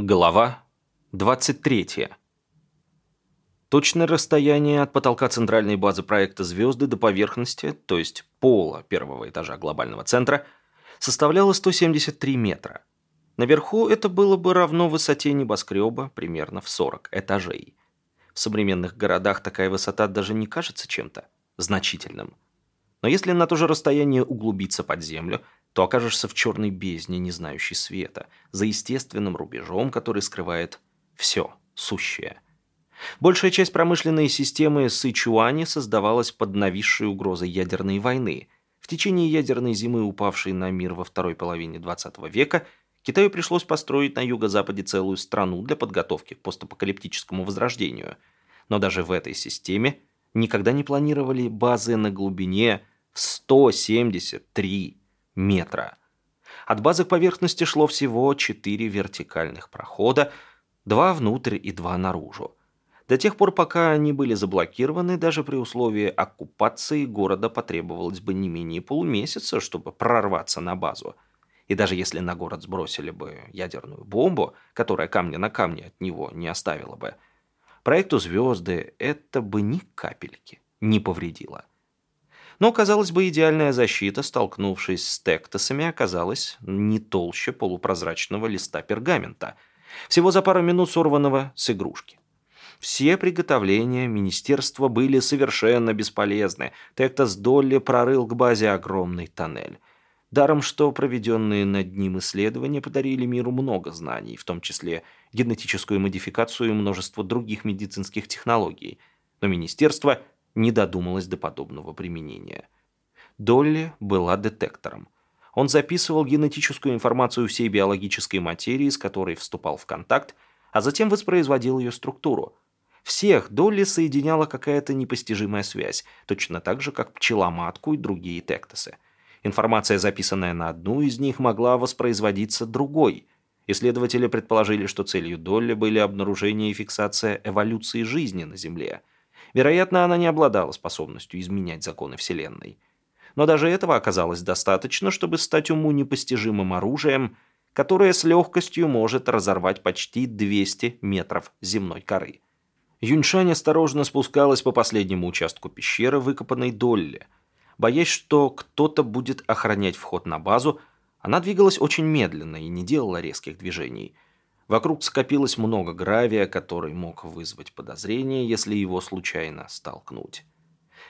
Глава 23. Точное расстояние от потолка центральной базы проекта «Звезды» до поверхности, то есть пола первого этажа глобального центра, составляло 173 метра. Наверху это было бы равно высоте небоскреба примерно в 40 этажей. В современных городах такая высота даже не кажется чем-то значительным. Но если на то же расстояние углубиться под землю – то окажешься в черной бездне, не знающей света, за естественным рубежом, который скрывает все сущее. Большая часть промышленной системы Сычуани создавалась под нависшей угрозой ядерной войны. В течение ядерной зимы, упавшей на мир во второй половине 20 века, Китаю пришлось построить на юго-западе целую страну для подготовки к постапокалиптическому возрождению. Но даже в этой системе никогда не планировали базы на глубине в 173 метра. От базы к поверхности шло всего четыре вертикальных прохода, два внутрь и два наружу. До тех пор, пока они были заблокированы, даже при условии оккупации города потребовалось бы не менее полумесяца, чтобы прорваться на базу. И даже если на город сбросили бы ядерную бомбу, которая камня на камне от него не оставила бы, проекту «Звезды» это бы ни капельки не повредило. Но, казалось бы, идеальная защита, столкнувшись с тектосами, оказалась не толще полупрозрачного листа пергамента, всего за пару минут сорванного с игрушки. Все приготовления министерства были совершенно бесполезны. Тектос Долли прорыл к базе огромный тоннель. Даром, что проведенные над ним исследования подарили миру много знаний, в том числе генетическую модификацию и множество других медицинских технологий. Но министерство не додумалась до подобного применения. Долли была детектором. Он записывал генетическую информацию всей биологической материи, с которой вступал в контакт, а затем воспроизводил ее структуру. Всех Долли соединяла какая-то непостижимая связь, точно так же, как пчеломатку и другие тектосы. Информация, записанная на одну из них, могла воспроизводиться другой. Исследователи предположили, что целью Долли были обнаружение и фиксация эволюции жизни на Земле – Вероятно, она не обладала способностью изменять законы Вселенной. Но даже этого оказалось достаточно, чтобы стать уму непостижимым оружием, которое с легкостью может разорвать почти 200 метров земной коры. Юньшань осторожно спускалась по последнему участку пещеры, выкопанной Долли. Боясь, что кто-то будет охранять вход на базу, она двигалась очень медленно и не делала резких движений – Вокруг скопилось много гравия, который мог вызвать подозрение, если его случайно столкнуть.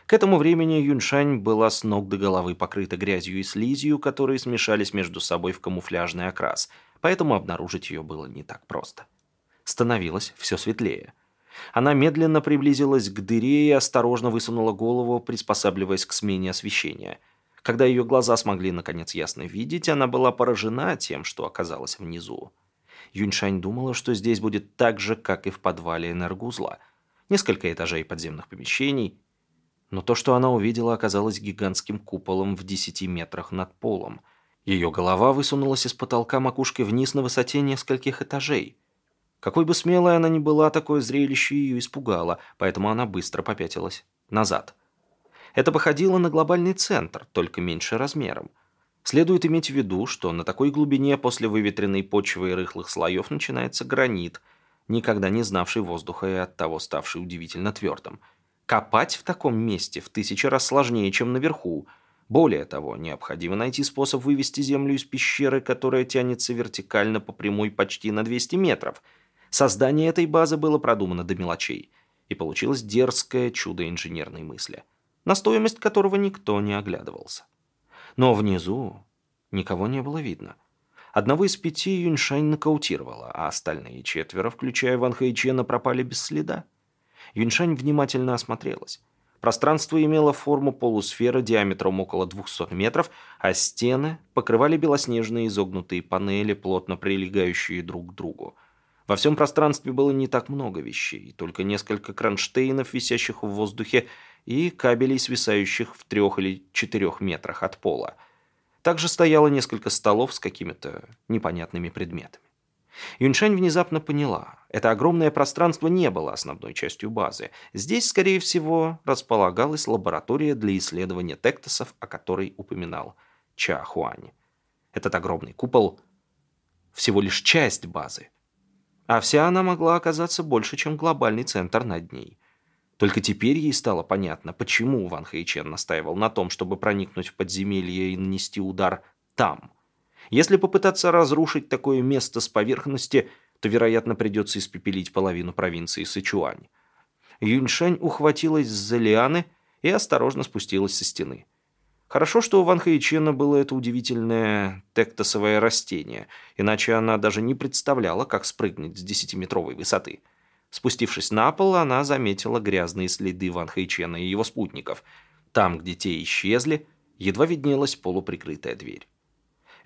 К этому времени Юньшань была с ног до головы покрыта грязью и слизью, которые смешались между собой в камуфляжный окрас, поэтому обнаружить ее было не так просто. Становилось все светлее. Она медленно приблизилась к дыре и осторожно высунула голову, приспосабливаясь к смене освещения. Когда ее глаза смогли наконец ясно видеть, она была поражена тем, что оказалось внизу. Юньшань думала, что здесь будет так же, как и в подвале энергузла. Несколько этажей подземных помещений. Но то, что она увидела, оказалось гигантским куполом в 10 метрах над полом. Ее голова высунулась из потолка макушкой вниз на высоте нескольких этажей. Какой бы смелой она ни была, такое зрелище ее испугало, поэтому она быстро попятилась назад. Это походило на глобальный центр, только меньше размером. Следует иметь в виду, что на такой глубине после выветренной почвы и рыхлых слоев начинается гранит, никогда не знавший воздуха и оттого ставший удивительно твердым. Копать в таком месте в тысячи раз сложнее, чем наверху. Более того, необходимо найти способ вывести землю из пещеры, которая тянется вертикально по прямой почти на 200 метров. Создание этой базы было продумано до мелочей, и получилось дерзкое чудо инженерной мысли, на стоимость которого никто не оглядывался. Но внизу никого не было видно. Одного из пяти Юньшань нокаутировала, а остальные четверо, включая Ван Хэйчена, пропали без следа. Юньшань внимательно осмотрелась. Пространство имело форму полусферы диаметром около 200 метров, а стены покрывали белоснежные изогнутые панели, плотно прилегающие друг к другу. Во всем пространстве было не так много вещей, только несколько кронштейнов, висящих в воздухе, и кабелей, свисающих в трех или четырех метрах от пола. Также стояло несколько столов с какими-то непонятными предметами. Юньшань внезапно поняла, это огромное пространство не было основной частью базы. Здесь, скорее всего, располагалась лаборатория для исследования тектосов, о которой упоминал Ча Хуань. Этот огромный купол – всего лишь часть базы. А вся она могла оказаться больше, чем глобальный центр над ней. Только теперь ей стало понятно, почему Ван Хэйчен настаивал на том, чтобы проникнуть в подземелье и нанести удар там. Если попытаться разрушить такое место с поверхности, то, вероятно, придется испепелить половину провинции Сычуань. Юньшань ухватилась за лианы и осторожно спустилась со стены. Хорошо, что у Ван Хэйчена было это удивительное тектосовое растение, иначе она даже не представляла, как спрыгнуть с десятиметровой высоты. Спустившись на пол, она заметила грязные следы Ван Хэйчена и его спутников. Там, где те исчезли, едва виднелась полуприкрытая дверь.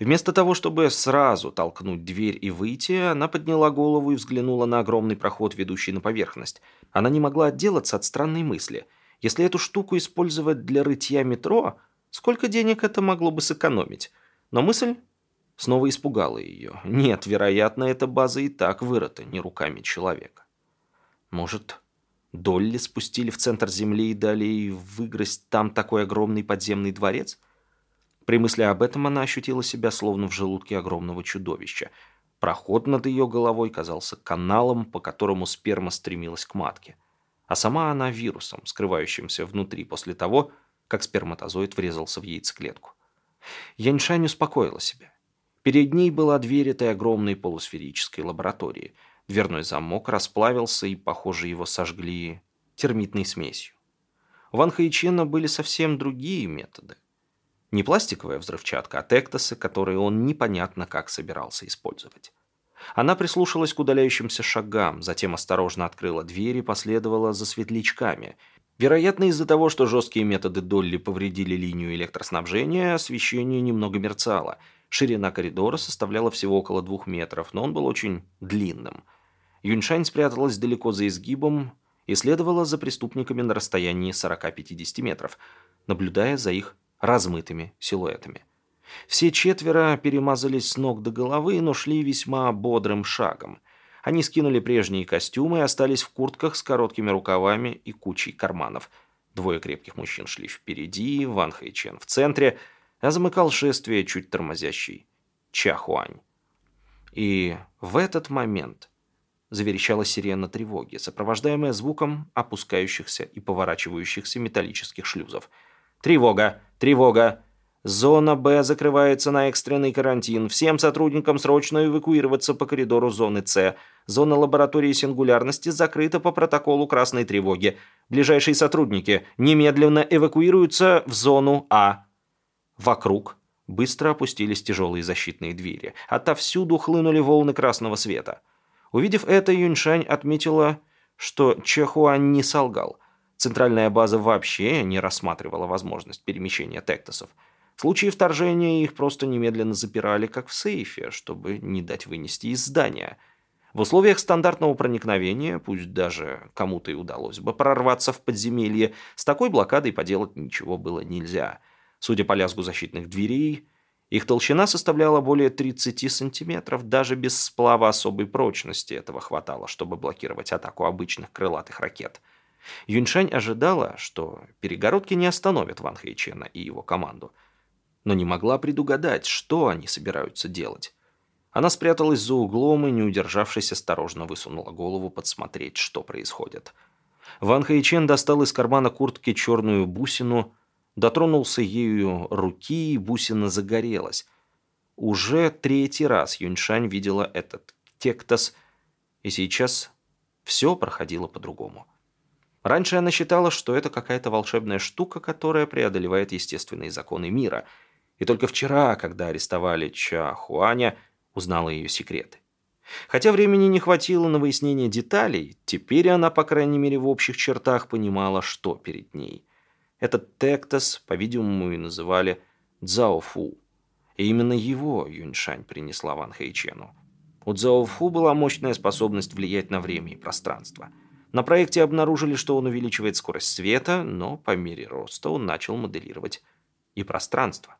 Вместо того, чтобы сразу толкнуть дверь и выйти, она подняла голову и взглянула на огромный проход, ведущий на поверхность. Она не могла отделаться от странной мысли. Если эту штуку использовать для рытья метро, сколько денег это могло бы сэкономить? Но мысль снова испугала ее. Нет, вероятно, эта база и так вырыта не руками человека. Может, Долли спустили в центр земли и дали ей выгрызть там такой огромный подземный дворец? При мысли об этом она ощутила себя словно в желудке огромного чудовища. Проход над ее головой казался каналом, по которому сперма стремилась к матке. А сама она вирусом, скрывающимся внутри после того, как сперматозоид врезался в яйцеклетку. Яньшань успокоила себя. Перед ней была дверь этой огромной полусферической лаборатории – Дверной замок расплавился, и, похоже, его сожгли термитной смесью. У Ван Хайчена были совсем другие методы. Не пластиковая взрывчатка, а тектосы, которые он непонятно как собирался использовать. Она прислушалась к удаляющимся шагам, затем осторожно открыла дверь и последовала за светлячками. Вероятно, из-за того, что жесткие методы Долли повредили линию электроснабжения, освещение немного мерцало – Ширина коридора составляла всего около двух метров, но он был очень длинным. Юньшань спряталась далеко за изгибом и следовала за преступниками на расстоянии 40-50 метров, наблюдая за их размытыми силуэтами. Все четверо перемазались с ног до головы, но шли весьма бодрым шагом. Они скинули прежние костюмы и остались в куртках с короткими рукавами и кучей карманов. Двое крепких мужчин шли впереди, Ван Хэйчен в центре – а замыкал шествие чуть тормозящий Чахуань. И в этот момент заверещала сирена тревоги, сопровождаемая звуком опускающихся и поворачивающихся металлических шлюзов. «Тревога! Тревога! Зона Б закрывается на экстренный карантин. Всем сотрудникам срочно эвакуироваться по коридору зоны С. Зона лаборатории сингулярности закрыта по протоколу красной тревоги. Ближайшие сотрудники немедленно эвакуируются в зону А». Вокруг быстро опустились тяжелые защитные двери. Отовсюду хлынули волны красного света. Увидев это, Юньшань отметила, что Чехуань не солгал. Центральная база вообще не рассматривала возможность перемещения тектосов. В случае вторжения их просто немедленно запирали, как в сейфе, чтобы не дать вынести из здания. В условиях стандартного проникновения, пусть даже кому-то и удалось бы прорваться в подземелье, с такой блокадой поделать ничего было нельзя – Судя по лязгу защитных дверей, их толщина составляла более 30 сантиметров, даже без сплава особой прочности этого хватало, чтобы блокировать атаку обычных крылатых ракет. Юньшань ожидала, что перегородки не остановят Ван Хэйчена и его команду, но не могла предугадать, что они собираются делать. Она спряталась за углом и, не удержавшись, осторожно высунула голову подсмотреть, что происходит. Ван Хэйчен достал из кармана куртки черную бусину, Дотронулся ею руки, и бусина загорелась. Уже третий раз Юньшань видела этот тектос, и сейчас все проходило по-другому. Раньше она считала, что это какая-то волшебная штука, которая преодолевает естественные законы мира. И только вчера, когда арестовали Ча Хуаня, узнала ее секреты. Хотя времени не хватило на выяснение деталей, теперь она, по крайней мере, в общих чертах понимала, что перед ней – этот тектос, по-видимому, и называли Цзаофу. И именно его Юньшань принесла Ван Хэйчену. У Цзаофу была мощная способность влиять на время и пространство. На проекте обнаружили, что он увеличивает скорость света, но по мере роста он начал моделировать и пространство.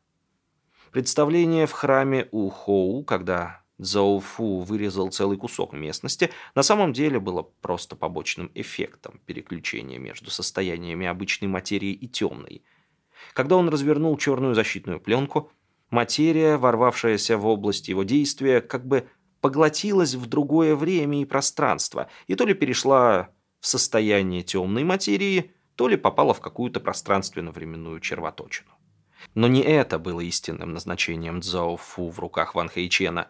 Представление в храме у Хоу, когда Цзоуфу вырезал целый кусок местности, на самом деле было просто побочным эффектом переключения между состояниями обычной материи и темной. Когда он развернул черную защитную пленку, материя, ворвавшаяся в область его действия, как бы поглотилась в другое время и пространство, и то ли перешла в состояние темной материи, то ли попала в какую-то пространственно-временную червоточину. Но не это было истинным назначением Цзаофу в руках Ван Хэйчена.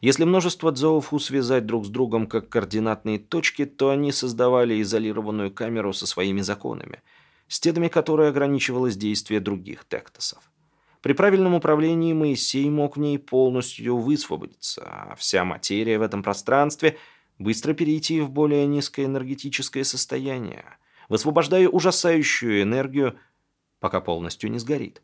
Если множество Цзаофу связать друг с другом как координатные точки, то они создавали изолированную камеру со своими законами, стенами которой ограничивалось действие других тектосов. При правильном управлении Моисей мог в ней полностью высвободиться, а вся материя в этом пространстве быстро перейти в более низкое энергетическое состояние, высвобождая ужасающую энергию, пока полностью не сгорит.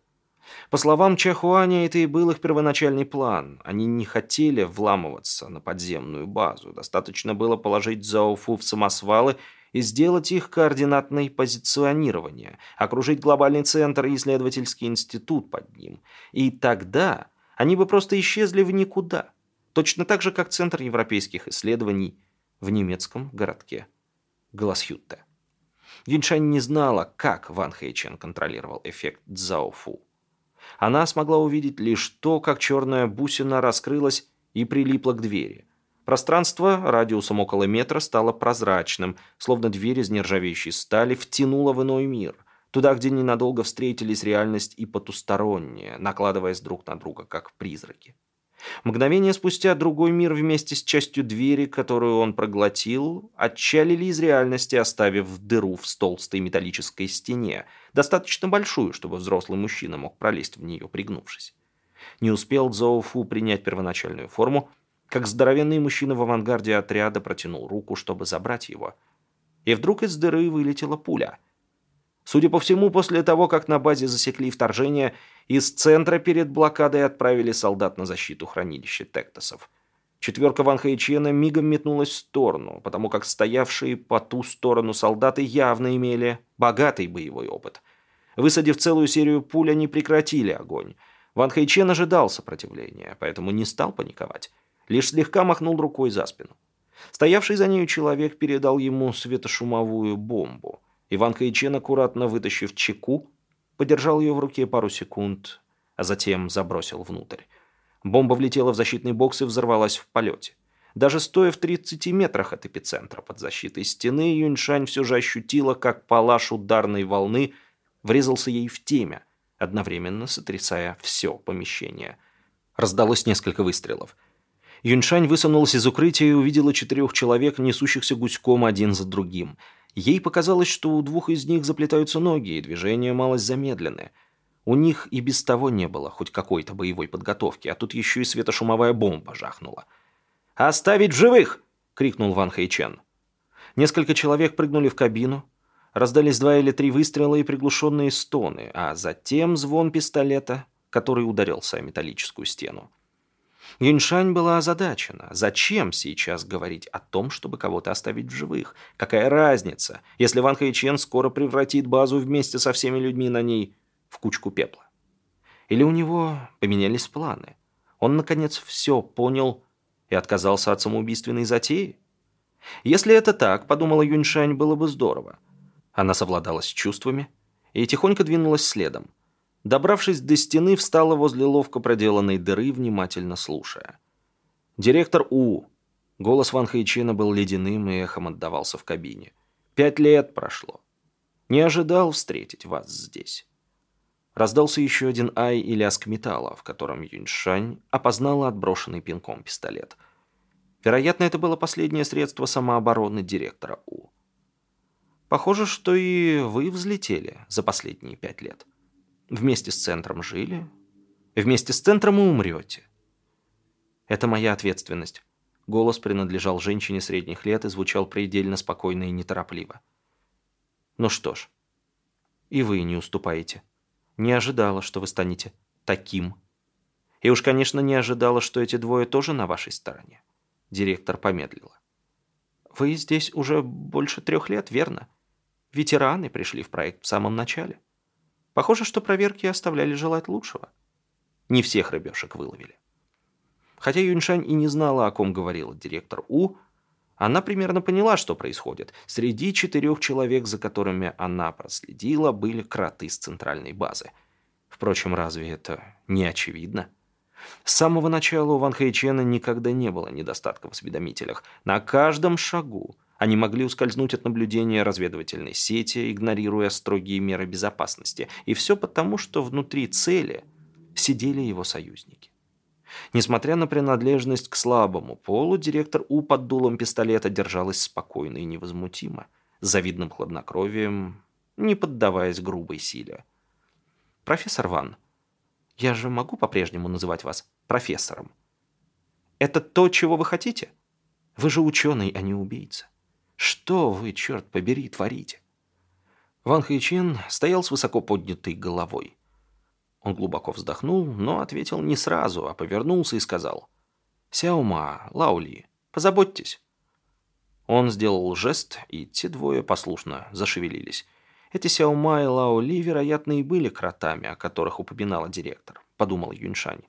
По словам Чахуаня, это и был их первоначальный план. Они не хотели вламываться на подземную базу. Достаточно было положить Зауфу в самосвалы и сделать их координатное позиционирование, окружить глобальный центр и исследовательский институт под ним. И тогда они бы просто исчезли в никуда. Точно так же, как Центр европейских исследований в немецком городке Гласхютте. Юньшань не знала, как Ван Хэйчен контролировал эффект Цзаофу. Она смогла увидеть лишь то, как черная бусина раскрылась и прилипла к двери. Пространство радиусом около метра стало прозрачным, словно дверь из нержавеющей стали втянула в иной мир, туда, где ненадолго встретились реальность и потустороннее, накладываясь друг на друга, как призраки. Мгновение спустя другой мир вместе с частью двери, которую он проглотил, отчалили из реальности, оставив дыру в толстой металлической стене, достаточно большую, чтобы взрослый мужчина мог пролезть в нее, пригнувшись. Не успел Зоуфу принять первоначальную форму, как здоровенный мужчина в авангарде отряда протянул руку, чтобы забрать его. И вдруг из дыры вылетела пуля — Судя по всему, после того, как на базе засекли вторжение, из центра перед блокадой отправили солдат на защиту хранилища Тектосов. Четверка Ван Хэйчена мигом метнулась в сторону, потому как стоявшие по ту сторону солдаты явно имели богатый боевой опыт. Высадив целую серию пуль, они прекратили огонь. Ван Хэйчен ожидал сопротивления, поэтому не стал паниковать. Лишь слегка махнул рукой за спину. Стоявший за нею человек передал ему светошумовую бомбу – Иван Каичен, аккуратно вытащив чеку, подержал ее в руке пару секунд, а затем забросил внутрь. Бомба влетела в защитный бокс и взорвалась в полете. Даже стоя в 30 метрах от эпицентра под защитой стены, Юньшань все же ощутила, как палаш ударной волны врезался ей в темя, одновременно сотрясая все помещение. Раздалось несколько выстрелов. Юньшань высунулась из укрытия и увидела четырех человек, несущихся гуськом один за другим – Ей показалось, что у двух из них заплетаются ноги, и движения малость замедлены. У них и без того не было хоть какой-то боевой подготовки, а тут еще и светошумовая бомба жахнула. «Оставить живых!» — крикнул Ван Хэйчен. Несколько человек прыгнули в кабину. Раздались два или три выстрела и приглушенные стоны, а затем звон пистолета, который ударился о металлическую стену. Юньшань была озадачена. Зачем сейчас говорить о том, чтобы кого-то оставить в живых? Какая разница, если Ван Хэйчен скоро превратит базу вместе со всеми людьми на ней в кучку пепла? Или у него поменялись планы? Он, наконец, все понял и отказался от самоубийственной затеи? Если это так, подумала Юньшань, было бы здорово. Она совладала с чувствами и тихонько двинулась следом. Добравшись до стены, встала возле ловко проделанной дыры, внимательно слушая. «Директор У». Голос Ван Хайчина был ледяным и эхом отдавался в кабине. «Пять лет прошло. Не ожидал встретить вас здесь». Раздался еще один ай и лязг металла, в котором Юньшань опознала отброшенный пинком пистолет. Вероятно, это было последнее средство самообороны директора У. Похоже, что и вы взлетели за последние пять лет. Вместе с центром жили. Вместе с центром и умрете. Это моя ответственность. Голос принадлежал женщине средних лет и звучал предельно спокойно и неторопливо. Ну что ж, и вы не уступаете. Не ожидала, что вы станете таким. И уж, конечно, не ожидала, что эти двое тоже на вашей стороне. Директор помедлила. Вы здесь уже больше трех лет, верно? Ветераны пришли в проект в самом начале. Похоже, что проверки оставляли желать лучшего. Не всех рыбешек выловили. Хотя Юньшань и не знала, о ком говорил директор У, она примерно поняла, что происходит. Среди четырех человек, за которыми она проследила, были кроты с центральной базы. Впрочем, разве это не очевидно? С самого начала у Ван Хэйчена никогда не было недостатка в осведомителях. На каждом шагу они могли ускользнуть от наблюдения разведывательной сети, игнорируя строгие меры безопасности. И все потому, что внутри цели сидели его союзники. Несмотря на принадлежность к слабому полу, директор У под дулом пистолета держалась спокойно и невозмутимо, завидным хладнокровием, не поддаваясь грубой силе. «Профессор Ван, я же могу по-прежнему называть вас профессором? Это то, чего вы хотите? Вы же ученый, а не убийца. Что вы, черт побери, творите?» Ван Хэйчен стоял с высоко поднятой головой. Он глубоко вздохнул, но ответил не сразу, а повернулся и сказал. «Сяома, Лаули, позаботьтесь». Он сделал жест, и те двое послушно зашевелились. Эти Сяома и Лаули, вероятно, и были кротами, о которых упоминала директор, подумал Юньшань.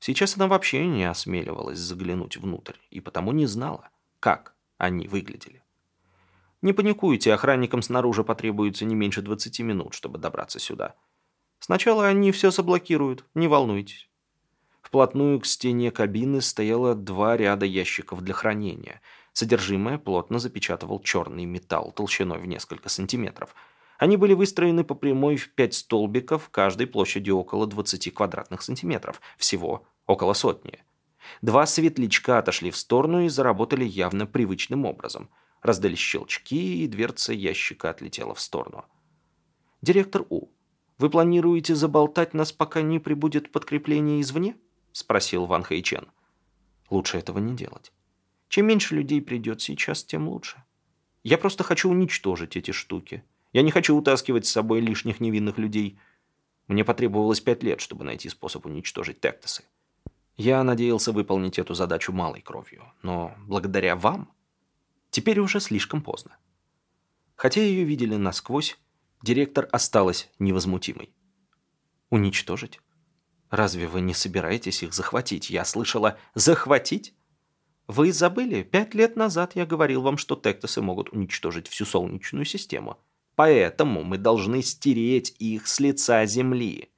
Сейчас она вообще не осмеливалась заглянуть внутрь, и потому не знала, как они выглядели. Не паникуйте, охранникам снаружи потребуется не меньше 20 минут, чтобы добраться сюда. Сначала они все заблокируют, не волнуйтесь. Вплотную к стене кабины стояло два ряда ящиков для хранения. Содержимое плотно запечатывал черный металл толщиной в несколько сантиметров. Они были выстроены по прямой в пять столбиков, каждой площадью около 20 квадратных сантиметров, всего около сотни. Два светлячка отошли в сторону и заработали явно привычным образом. Раздались щелчки, и дверца ящика отлетела в сторону. Директор У вы планируете заболтать нас, пока не прибудет подкрепление извне?» – спросил Ван Хэйчен. «Лучше этого не делать. Чем меньше людей придет сейчас, тем лучше. Я просто хочу уничтожить эти штуки. Я не хочу утаскивать с собой лишних невинных людей. Мне потребовалось пять лет, чтобы найти способ уничтожить Тектосы. Я надеялся выполнить эту задачу малой кровью, но благодаря вам теперь уже слишком поздно. Хотя ее видели насквозь, Директор осталась невозмутимой. «Уничтожить? Разве вы не собираетесь их захватить? Я слышала, захватить? Вы забыли? Пять лет назад я говорил вам, что тектосы могут уничтожить всю Солнечную систему. Поэтому мы должны стереть их с лица Земли».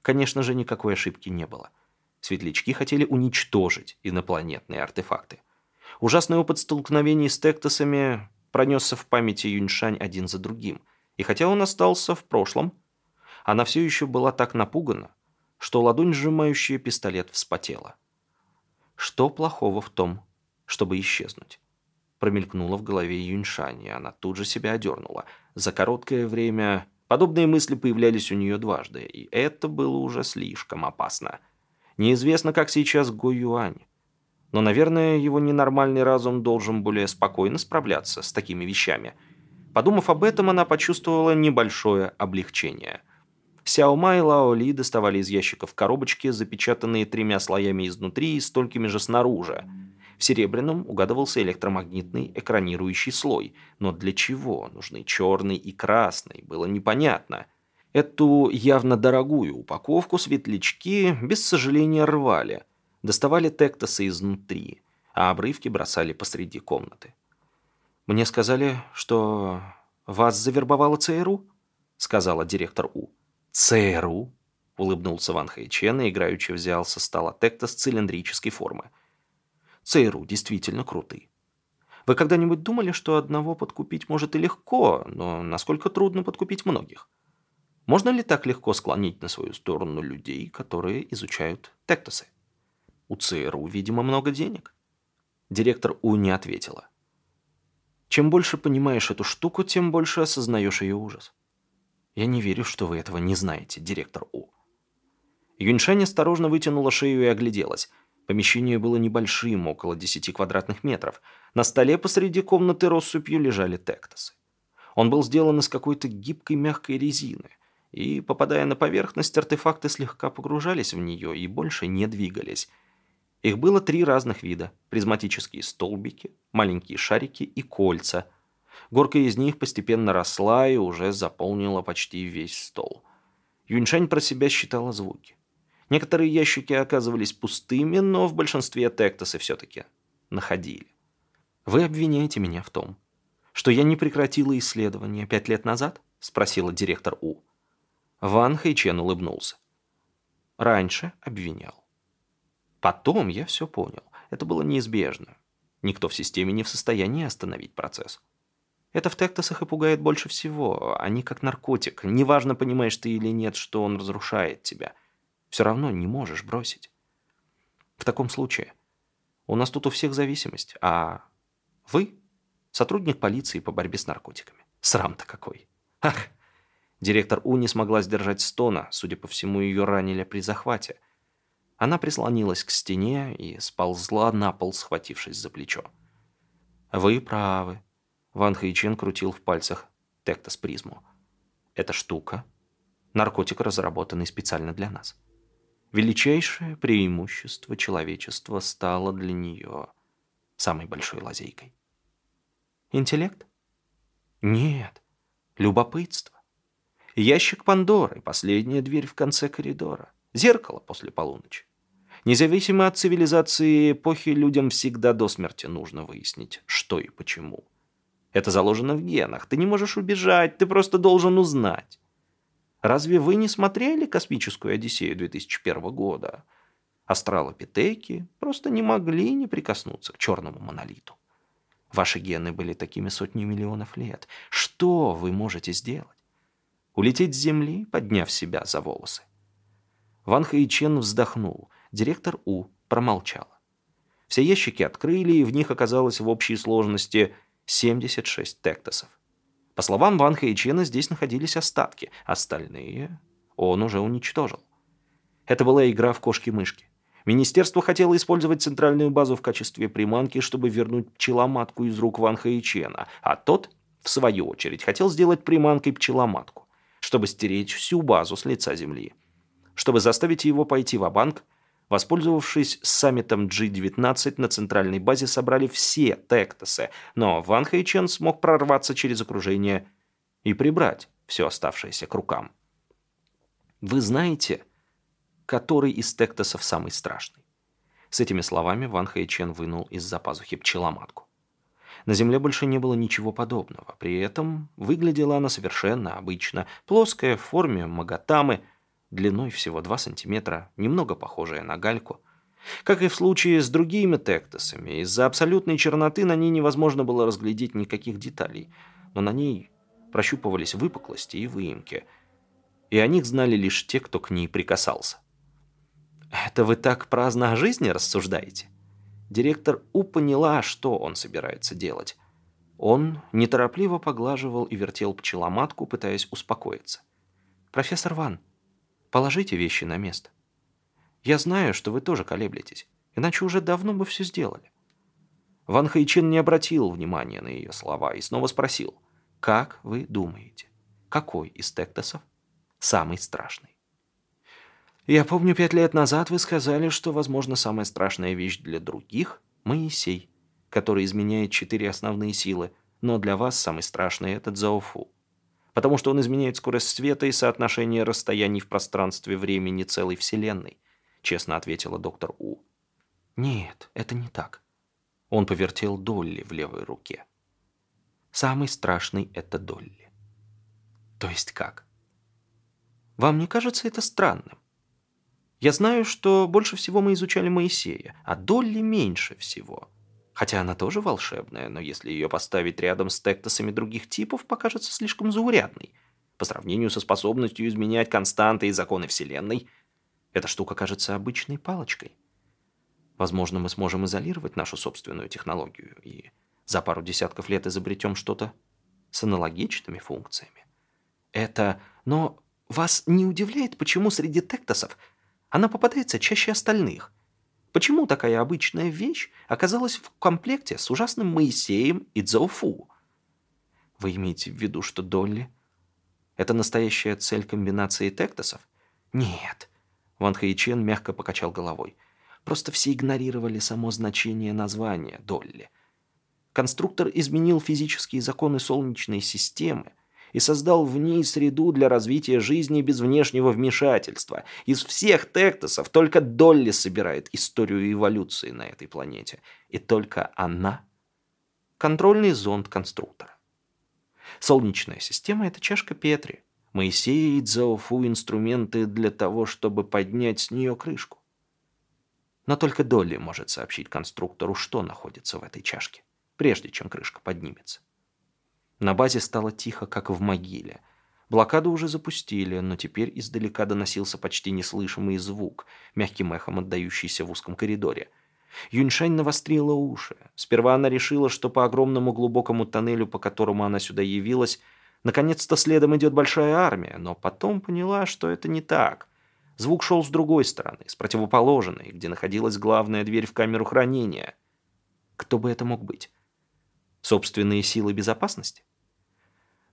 Конечно же, никакой ошибки не было. Светлячки хотели уничтожить инопланетные артефакты. Ужасный опыт столкновений с тектосами пронесся в памяти Юньшань один за другим – и хотя он остался в прошлом, она все еще была так напугана, что ладонь, сжимающая пистолет, вспотела. Что плохого в том, чтобы исчезнуть? Промелькнула в голове Юньшань, и она тут же себя одернула. За короткое время подобные мысли появлялись у нее дважды, и это было уже слишком опасно. Неизвестно, как сейчас Го Юань. Но, наверное, его ненормальный разум должен более спокойно справляться с такими вещами – Подумав об этом, она почувствовала небольшое облегчение. Сяома и Лао Ли доставали из ящиков коробочки, запечатанные тремя слоями изнутри и столькими же снаружи. В серебряном угадывался электромагнитный экранирующий слой. Но для чего нужны черный и красный, было непонятно. Эту явно дорогую упаковку светлячки без сожаления рвали. Доставали тектосы изнутри, а обрывки бросали посреди комнаты. «Мне сказали, что вас завербовала ЦРУ?» — сказала директор У. «ЦРУ?» — улыбнулся Ван Хэйчен и играючи взял со стола текта с цилиндрической формы. «ЦРУ действительно круты. Вы когда-нибудь думали, что одного подкупить может и легко, но насколько трудно подкупить многих? Можно ли так легко склонить на свою сторону людей, которые изучают тектосы? У ЦРУ, видимо, много денег». Директор У не ответила. Чем больше понимаешь эту штуку, тем больше осознаешь ее ужас. Я не верю, что вы этого не знаете, директор У. Юньшань осторожно вытянула шею и огляделась. Помещение было небольшим, около 10 квадратных метров. На столе посреди комнаты россыпью лежали тектосы. Он был сделан из какой-то гибкой мягкой резины, и, попадая на поверхность, артефакты слегка погружались в нее и больше не двигались – их было три разных вида – призматические столбики, маленькие шарики и кольца. Горка из них постепенно росла и уже заполнила почти весь стол. Юньшань про себя считала звуки. Некоторые ящики оказывались пустыми, но в большинстве тектосы все-таки находили. «Вы обвиняете меня в том, что я не прекратила исследование пять лет назад?» – спросила директор У. Ван Хэйчен улыбнулся. «Раньше обвинял. Потом я все понял. Это было неизбежно. Никто в системе не в состоянии остановить процесс. Это в Тектосах и пугает больше всего. Они как наркотик. Неважно, понимаешь ты или нет, что он разрушает тебя. Все равно не можешь бросить. В таком случае у нас тут у всех зависимость, а вы – сотрудник полиции по борьбе с наркотиками. Срам-то какой. Ах, директор У не смогла сдержать стона, судя по всему, ее ранили при захвате. Она прислонилась к стене и сползла на пол, схватившись за плечо. «Вы правы», Ван Хэйчен крутил в пальцах тектос-призму. «Эта штука — наркотик, разработанный специально для нас. Величайшее преимущество человечества стало для нее самой большой лазейкой. Интеллект? Нет. Любопытство. Ящик Пандоры, последняя дверь в конце коридора. Зеркало после полуночи. Независимо от цивилизации эпохи, людям всегда до смерти нужно выяснить, что и почему. Это заложено в генах. Ты не можешь убежать, ты просто должен узнать. Разве вы не смотрели «Космическую Одиссею» 2001 года? Астралопитеки просто не могли не прикоснуться к черному монолиту. Ваши гены были такими сотни миллионов лет. Что вы можете сделать? Улететь с Земли, подняв себя за волосы? Ван Хэйчен вздохнул. Директор У промолчала. Все ящики открыли, и в них оказалось в общей сложности 76 тектосов. По словам Ван Хэйчена, здесь находились остатки, остальные он уже уничтожил. Это была игра в кошки-мышки. Министерство хотело использовать центральную базу в качестве приманки, чтобы вернуть пчеломатку из рук Ван Хэйчена, а тот, в свою очередь, хотел сделать приманкой пчеломатку, чтобы стереть всю базу с лица земли. Чтобы заставить его пойти в банк Воспользовавшись саммитом G19, на центральной базе собрали все тектосы, но Ван Хэйчен смог прорваться через окружение и прибрать все оставшееся к рукам. Вы знаете, который из тектосов самый страшный? С этими словами Ван Хэйчен вынул из-за пазухи пчеломатку. На Земле больше не было ничего подобного. При этом выглядела она совершенно обычно, плоская, в форме магатамы – длиной всего 2 сантиметра, немного похожая на гальку. Как и в случае с другими тектосами, из-за абсолютной черноты на ней невозможно было разглядеть никаких деталей, но на ней прощупывались выпуклости и выемки, и о них знали лишь те, кто к ней прикасался. «Это вы так праздно о жизни рассуждаете?» Директор У поняла, что он собирается делать. Он неторопливо поглаживал и вертел пчеломатку, пытаясь успокоиться. «Профессор Ван, Положите вещи на место. Я знаю, что вы тоже колеблетесь, иначе уже давно бы все сделали». Ван Хайчин не обратил внимания на ее слова и снова спросил, «Как вы думаете, какой из тектосов самый страшный?» «Я помню, пять лет назад вы сказали, что, возможно, самая страшная вещь для других – Моисей, который изменяет четыре основные силы, но для вас самый страшный – это Цзаофу потому что он изменяет скорость света и соотношение расстояний в пространстве времени целой Вселенной», честно ответила доктор У. «Нет, это не так». Он повертел Долли в левой руке. «Самый страшный — это Долли». «То есть как?» «Вам не кажется это странным? Я знаю, что больше всего мы изучали Моисея, а Долли меньше всего». Хотя она тоже волшебная, но если ее поставить рядом с тектосами других типов, покажется слишком заурядной. По сравнению со способностью изменять константы и законы Вселенной, эта штука кажется обычной палочкой. Возможно, мы сможем изолировать нашу собственную технологию и за пару десятков лет изобретем что-то с аналогичными функциями. Это... Но вас не удивляет, почему среди тектосов она попадается чаще остальных – Почему такая обычная вещь оказалась в комплекте с ужасным Моисеем и Цзоуфу? Вы имеете в виду, что Долли — это настоящая цель комбинации тектосов? Нет. Ван Хэйчен мягко покачал головой. Просто все игнорировали само значение названия Долли. Конструктор изменил физические законы Солнечной системы — и создал в ней среду для развития жизни без внешнего вмешательства. Из всех тектосов только Долли собирает историю эволюции на этой планете. И только она – контрольный зонд конструктора. Солнечная система – это чашка Петри. Моисей и Цзаофу – инструменты для того, чтобы поднять с нее крышку. Но только Долли может сообщить конструктору, что находится в этой чашке, прежде чем крышка поднимется. На базе стало тихо, как в могиле. Блокаду уже запустили, но теперь издалека доносился почти неслышимый звук, мягким эхом отдающийся в узком коридоре. Юньшань навострила уши. Сперва она решила, что по огромному глубокому тоннелю, по которому она сюда явилась, наконец-то следом идет большая армия, но потом поняла, что это не так. Звук шел с другой стороны, с противоположной, где находилась главная дверь в камеру хранения. Кто бы это мог быть? Собственные силы безопасности?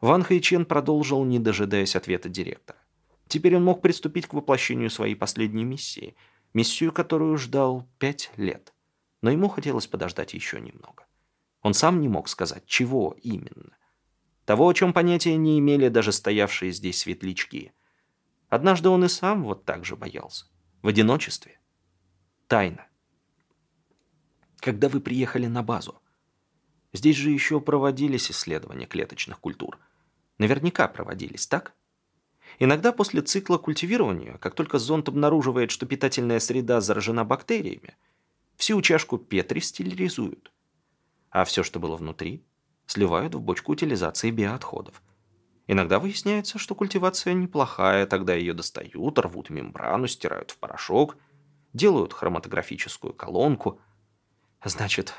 Ван Хэйчен продолжил, не дожидаясь ответа директора. Теперь он мог приступить к воплощению своей последней миссии, миссию, которую ждал пять лет. Но ему хотелось подождать еще немного. Он сам не мог сказать, чего именно. Того, о чем понятия не имели даже стоявшие здесь светлячки. Однажды он и сам вот так же боялся. В одиночестве. Тайна. Когда вы приехали на базу, здесь же еще проводились исследования клеточных культур – наверняка проводились, так? Иногда после цикла культивирования, как только зонд обнаруживает, что питательная среда заражена бактериями, всю чашку Петри стерилизуют. А все, что было внутри, сливают в бочку утилизации биоотходов. Иногда выясняется, что культивация неплохая, тогда ее достают, рвут мембрану, стирают в порошок, делают хроматографическую колонку. «Значит,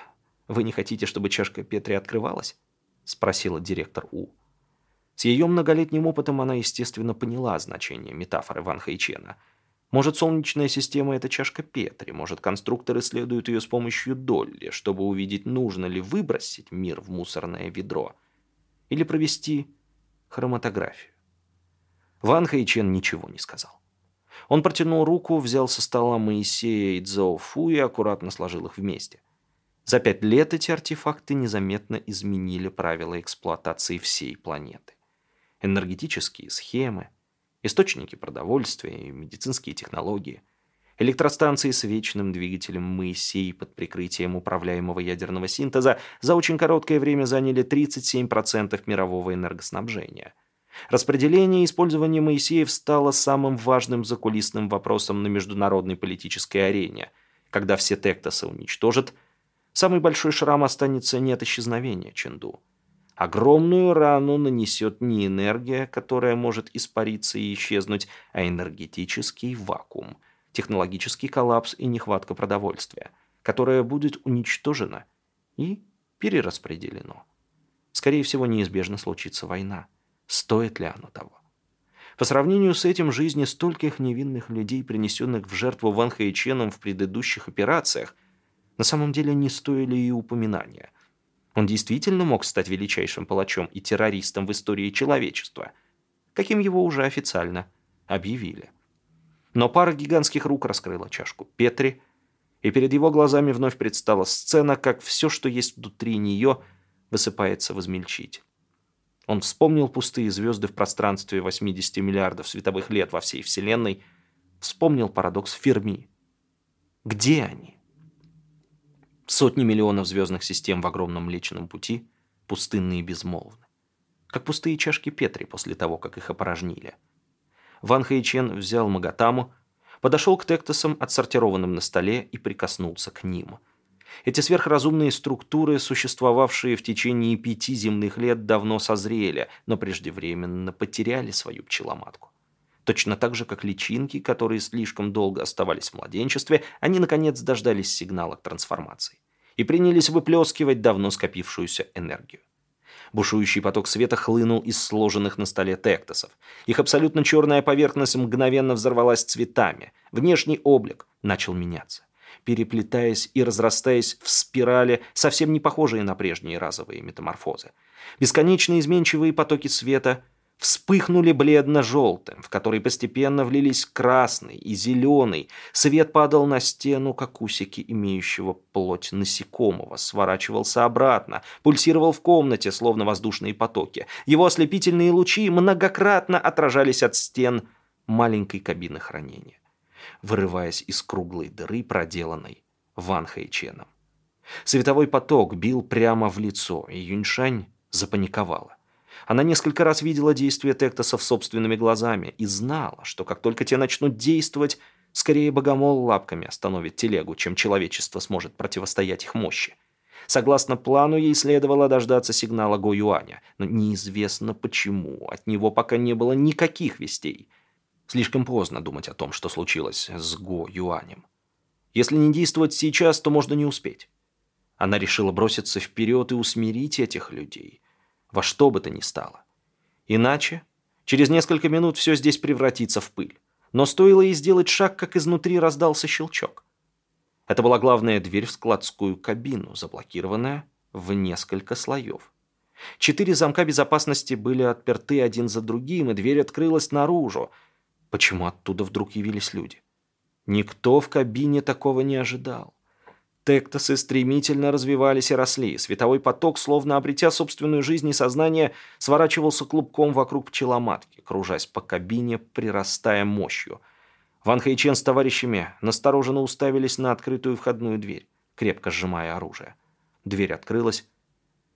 вы не хотите, чтобы чашка Петри открывалась?» – спросила директор У. С ее многолетним опытом она, естественно, поняла значение метафоры Ван Хайчена. Может, Солнечная система – это чашка Петри, может, конструктор исследует ее с помощью Долли, чтобы увидеть, нужно ли выбросить мир в мусорное ведро или провести хроматографию. Ван Хайчен ничего не сказал. Он протянул руку, взял со стола Моисея и Цзоу и аккуратно сложил их вместе. За пять лет эти артефакты незаметно изменили правила эксплуатации всей планеты энергетические схемы, источники продовольствия и медицинские технологии, электростанции с вечным двигателем Моисей под прикрытием управляемого ядерного синтеза за очень короткое время заняли 37% мирового энергоснабжения. Распределение и использование Моисеев стало самым важным закулисным вопросом на международной политической арене. Когда все тектосы уничтожат, самый большой шрам останется не от исчезновения Ченду – Огромную рану нанесет не энергия, которая может испариться и исчезнуть, а энергетический вакуум, технологический коллапс и нехватка продовольствия, которая будет уничтожена и перераспределено. Скорее всего, неизбежно случится война. Стоит ли оно того? По сравнению с этим жизни стольких невинных людей, принесенных в жертву Ван Хэйченом в предыдущих операциях, на самом деле не стоили и упоминания – он действительно мог стать величайшим палачом и террористом в истории человечества, каким его уже официально объявили. Но пара гигантских рук раскрыла чашку Петри, и перед его глазами вновь предстала сцена, как все, что есть внутри нее, высыпается в измельчитель. Он вспомнил пустые звезды в пространстве 80 миллиардов световых лет во всей Вселенной, вспомнил парадокс Ферми. Где они? Сотни миллионов звездных систем в огромном Млечном Пути пустынные и безмолвны. Как пустые чашки Петри после того, как их опорожнили. Ван Хэйчен взял Магатаму, подошел к тектосам, отсортированным на столе, и прикоснулся к ним. Эти сверхразумные структуры, существовавшие в течение пяти земных лет, давно созрели, но преждевременно потеряли свою пчеломатку. Точно так же, как личинки, которые слишком долго оставались в младенчестве, они, наконец, дождались сигнала к трансформации и принялись выплескивать давно скопившуюся энергию. Бушующий поток света хлынул из сложенных на столе тектосов. Их абсолютно черная поверхность мгновенно взорвалась цветами. Внешний облик начал меняться, переплетаясь и разрастаясь в спирали, совсем не похожие на прежние разовые метаморфозы. Бесконечно изменчивые потоки света вспыхнули бледно-желтым, в который постепенно влились красный и зеленый. Свет падал на стену, как усики имеющего плоть насекомого, сворачивался обратно, пульсировал в комнате, словно воздушные потоки. Его ослепительные лучи многократно отражались от стен маленькой кабины хранения, вырываясь из круглой дыры, проделанной Ван Хэйченом. Световой поток бил прямо в лицо, и Юньшань запаниковала. Она несколько раз видела действия Тектосов собственными глазами и знала, что как только те начнут действовать, Скорее богомол лапками остановит телегу, чем человечество сможет противостоять их мощи. Согласно плану, ей следовало дождаться сигнала Го Юаня, но неизвестно почему, от него пока не было никаких вестей. Слишком поздно думать о том, что случилось с Го Юанем. Если не действовать сейчас, то можно не успеть. Она решила броситься вперед и усмирить этих людей. Во что бы то ни стало. Иначе через несколько минут все здесь превратится в пыль. Но стоило ей сделать шаг, как изнутри раздался щелчок. Это была главная дверь в складскую кабину, заблокированная в несколько слоев. Четыре замка безопасности были отперты один за другим, и дверь открылась наружу. Почему оттуда вдруг явились люди? Никто в кабине такого не ожидал. Тектосы стремительно развивались и росли. Световой поток, словно обретя собственную жизнь и сознание, сворачивался клубком вокруг пчеломатки, кружась по кабине, прирастая мощью – Ван Хэйчен с товарищами настороженно уставились на открытую входную дверь, крепко сжимая оружие. Дверь открылась,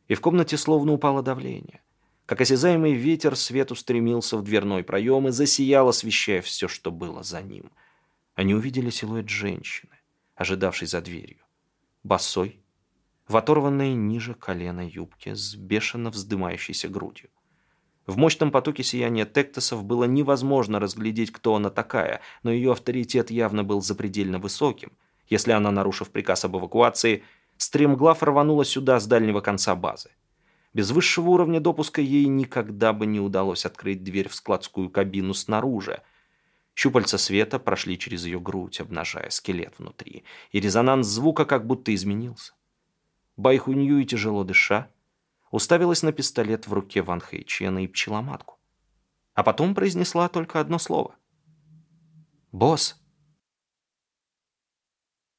и в комнате словно упало давление. Как осязаемый ветер, свет устремился в дверной проем и засиял, освещая все, что было за ним. Они увидели силуэт женщины, ожидавшей за дверью. Босой, в оторванной ниже колена юбке с бешено вздымающейся грудью. В мощном потоке сияния тектосов было невозможно разглядеть, кто она такая, но ее авторитет явно был запредельно высоким. Если она, нарушив приказ об эвакуации, стремглав рванула сюда с дальнего конца базы. Без высшего уровня допуска ей никогда бы не удалось открыть дверь в складскую кабину снаружи. Щупальца света прошли через ее грудь, обнажая скелет внутри, и резонанс звука как будто изменился. Байхунью тяжело дыша, уставилась на пистолет в руке Ван Хэйчена и пчеломатку. А потом произнесла только одно слово. «Босс!»